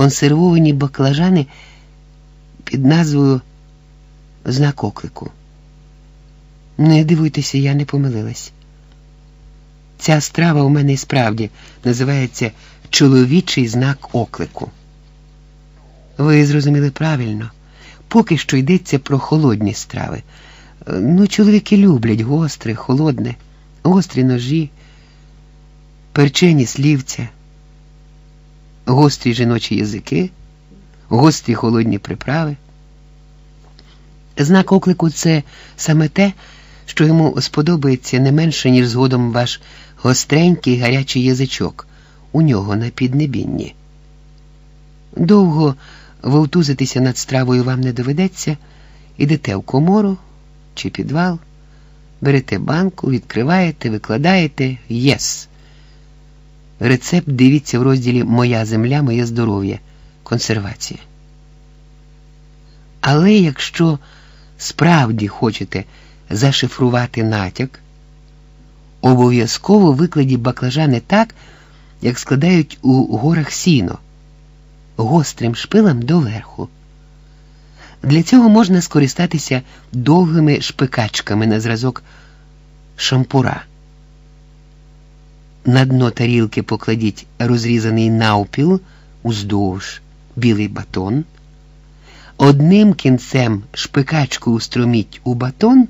консервовані баклажани під назвою Знак оклику. Не дивуйтеся, я не помилилась. Ця страва у мене і справді називається чоловічий знак оклику. Ви зрозуміли правильно, поки що йдеться про холодні страви. Ну, чоловіки люблять гостре, холодне, гострі ножі, перчені слівця, гострі жіночі язики, гострі холодні приправи. Знак оклику це саме те, що йому сподобається не менше, ніж згодом ваш гостренький гарячий язичок у нього на піднебінні. Довго вовтузитися над стравою вам не доведеться, ідете в комору чи підвал, берете банку, відкриваєте, викладаєте єс. Рецепт дивіться в розділі Моя земля, моє здоров'я, консервація. Але якщо справді хочете зашифрувати натяк, обов'язково викладіть баклажани так, як складають у горах сіно, гострим шпилем доверху. Для цього можна скористатися довгими шпикачками на зразок шампура. На дно тарілки покладіть розрізаний навпіл уздовж білий батон. Одним кінцем шпикачку устроміть у батон,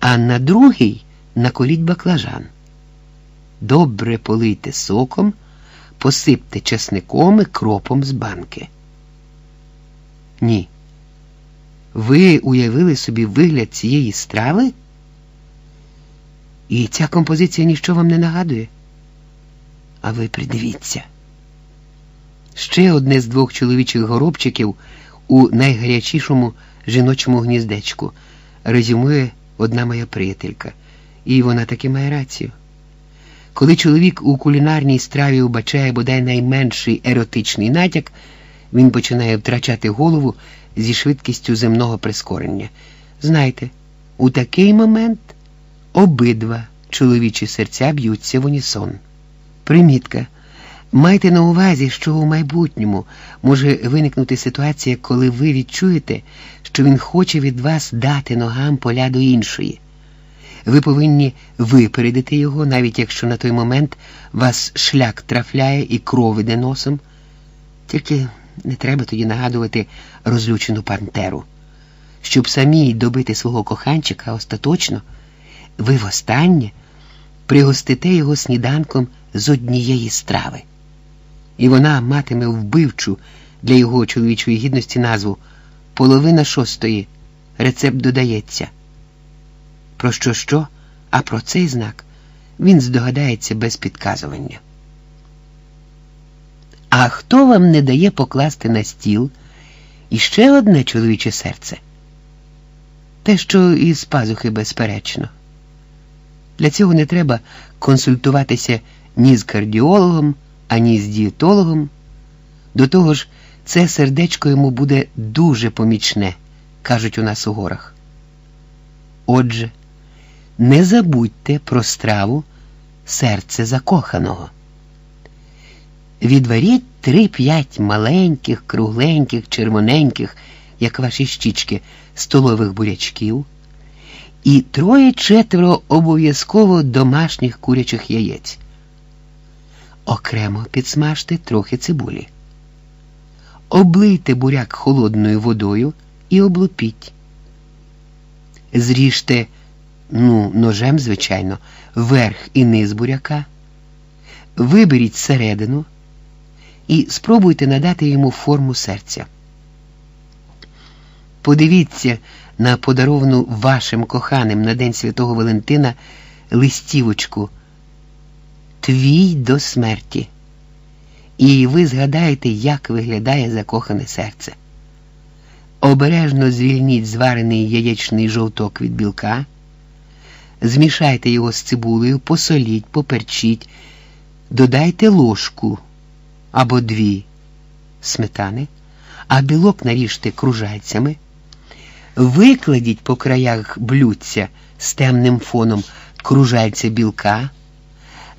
а на другий наколіть баклажан. Добре полийте соком, посипте часником і кропом з банки. Ні. Ви уявили собі вигляд цієї страви? І ця композиція ніщо вам не нагадує. А ви придивіться. Ще одне з двох чоловічих горобчиків у найгарячішому жіночому гніздечку, резюмує одна моя приятелька, і вона таки має рацію. Коли чоловік у кулінарній страві убачає бодай найменший еротичний натяк, він починає втрачати голову зі швидкістю земного прискорення. Знайте, у такий момент обидва чоловічі серця б'ються в унісон. Примітка. Майте на увазі, що у майбутньому може виникнути ситуація, коли ви відчуєте, що він хоче від вас дати ногам поля до іншої. Ви повинні випередити його, навіть якщо на той момент вас шлях трафляє і кров іде носом. Тільки не треба тоді нагадувати розлючену пантеру. Щоб самі добити свого коханчика остаточно, ви востаннє пригостите його сніданком з однієї страви і вона матиме вбивчу для його чоловічої гідності назву половина шостої. Рецепт додається. Про що що, а про цей знак він здогадається без підказування. А хто вам не дає покласти на стіл іще одне чоловіче серце? Те, що із пазухи, безперечно. Для цього не треба консультуватися ні з кардіологом ані з дієтологом. До того ж, це сердечко йому буде дуже помічне, кажуть у нас у горах. Отже, не забудьте про страву серце закоханого. Відваріть три-п'ять маленьких, кругленьких, червоненьких, як ваші щічки, столових бурячків, і троє-четверо обов'язково домашніх курячих яєць. Окремо підсмажте трохи цибулі. Облийте буряк холодною водою і облупіть. Зріжте, ну, ножем, звичайно, верх і низ буряка. Виберіть середину і спробуйте надати йому форму серця. Подивіться на подаровану вашим коханим на День Святого Валентина листівочку твій до смерті. І ви згадаєте, як виглядає закохане серце. Обережно звільніть зварений яєчний жовток від білка, змішайте його з цибулею, посоліть, поперчіть, додайте ложку або дві сметани, а білок наріжте кружальцями, викладіть по краях блюдця з темним фоном кружальця білка.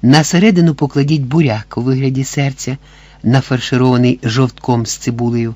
На середину покладіть буряк у вигляді серця, нафарширований жовтком з цибулею.